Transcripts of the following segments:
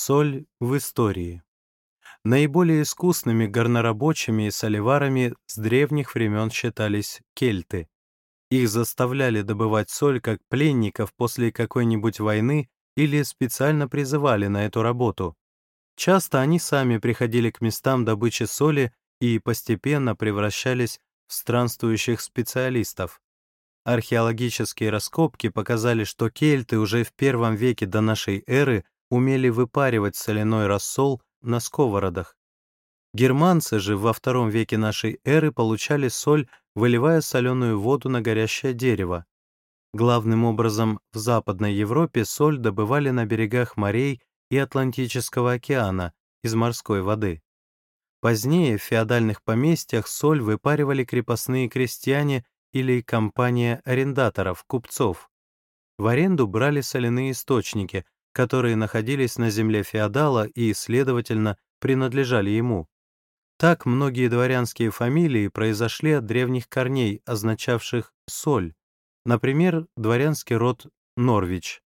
Соль в истории. Наиболее искусными горнорабочими и соливарами с древних времен считались кельты. Их заставляли добывать соль как пленников после какой-нибудь войны или специально призывали на эту работу. Часто они сами приходили к местам добычи соли и постепенно превращались в странствующих специалистов. Археологические раскопки показали, что кельты уже в первом веке до нашей эры умели выпаривать соляной рассол на сковородах. Германцы же во втором веке нашей эры получали соль, выливая соленую воду на горящее дерево. Главным образом в Западной Европе соль добывали на берегах морей и Атлантического океана из морской воды. Позднее в феодальных поместьях соль выпаривали крепостные крестьяне или компания арендаторов, купцов. В аренду брали соляные источники, которые находились на земле феодала и, следовательно, принадлежали ему. Так многие дворянские фамилии произошли от древних корней, означавших «соль». Например, дворянский род Норвич.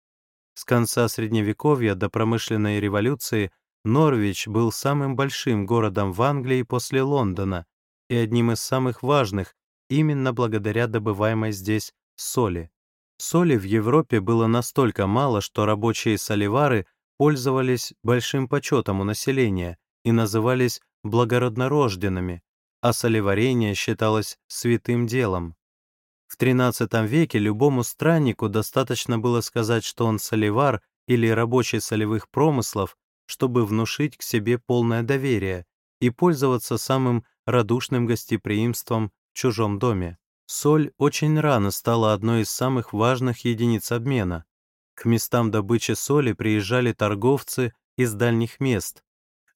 С конца Средневековья до промышленной революции Норвич был самым большим городом в Англии после Лондона и одним из самых важных именно благодаря добываемой здесь соли. Соли в Европе было настолько мало, что рабочие соливары пользовались большим почетом у населения и назывались благороднорожденными, а солеварение считалось святым делом. В XIII веке любому страннику достаточно было сказать, что он соливар или рабочий солевых промыслов, чтобы внушить к себе полное доверие и пользоваться самым радушным гостеприимством в чужом доме. Соль очень рано стала одной из самых важных единиц обмена. К местам добычи соли приезжали торговцы из дальних мест.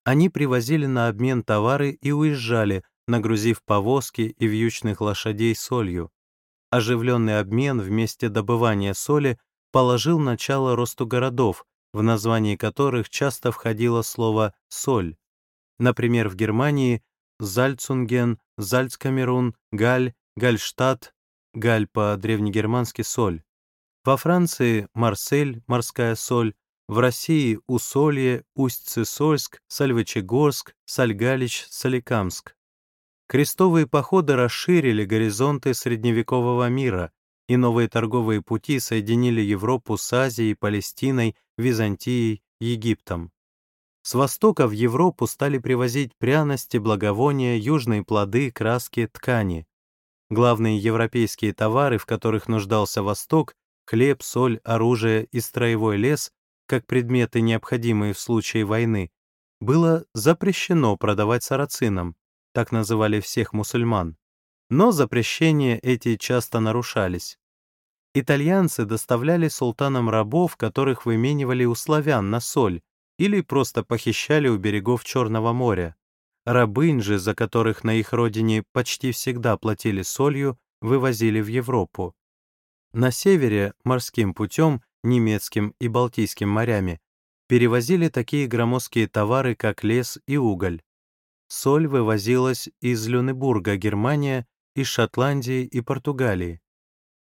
Они привозили на обмен товары и уезжали, нагрузив повозки и вьючных лошадей солью. Оживленный обмен вместе добывания соли положил начало росту городов, в названии которых часто входило слово «соль». Например, в Германии Зальцунген, Зальцкамерун, Галь Гальштадт, Галь по-древнегермански соль. Во Франции Марсель, морская соль, в России Усолье, Усть-Цесольск, Сальвычегорск, Сальгалич, Соликамск. Крестовые походы расширили горизонты средневекового мира, и новые торговые пути соединили Европу с Азией, Палестиной, Византией, Египтом. С востока в Европу стали привозить пряности, благовония, южные плоды, краски, ткани. Главные европейские товары, в которых нуждался Восток, хлеб, соль, оружие и строевой лес, как предметы, необходимые в случае войны, было запрещено продавать сарацинам, так называли всех мусульман. Но запрещения эти часто нарушались. Итальянцы доставляли султанам рабов, которых выменивали у славян на соль, или просто похищали у берегов Черного моря. Рабынь же, за которых на их родине почти всегда платили солью, вывозили в Европу. На севере морским путем, немецким и Балтийским морями, перевозили такие громоздкие товары, как лес и уголь. Соль вывозилась из Люнебурга, Германия, из Шотландии и Португалии.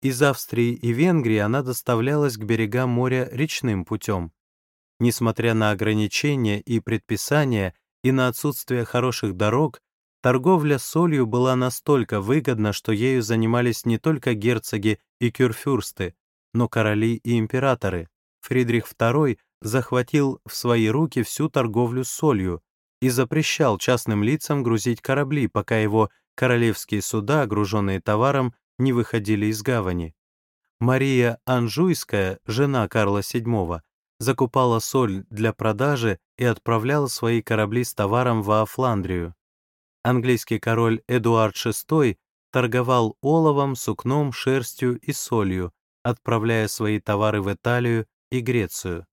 Из Австрии и Венгрии она доставлялась к берегам моря речным путем. Несмотря на ограничения и предписания, и на отсутствие хороших дорог, торговля солью была настолько выгодна, что ею занимались не только герцоги и кюрфюрсты, но короли и императоры. Фридрих II захватил в свои руки всю торговлю солью и запрещал частным лицам грузить корабли, пока его королевские суда, груженные товаром, не выходили из гавани. Мария Анжуйская, жена Карла VII, закупала соль для продажи и отправляла свои корабли с товаром во Фландрию. Английский король Эдуард VI торговал оловом, сукном, шерстью и солью, отправляя свои товары в Италию и Грецию.